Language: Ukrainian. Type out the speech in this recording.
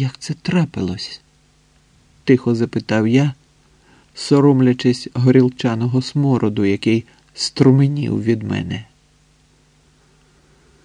Як це трапилось? тихо запитав я, соромлячись горілчаного смороду, який струменів від мене.